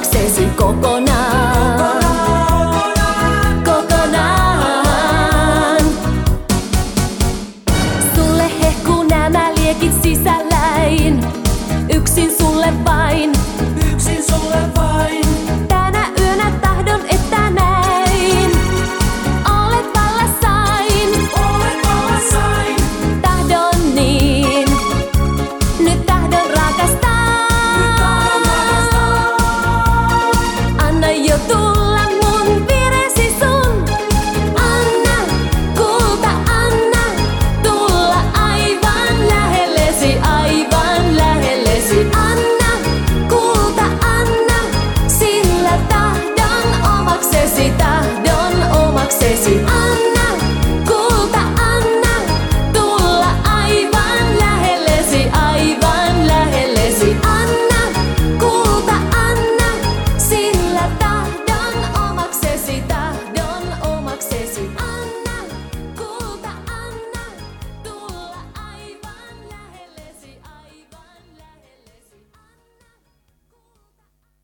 Access y Coco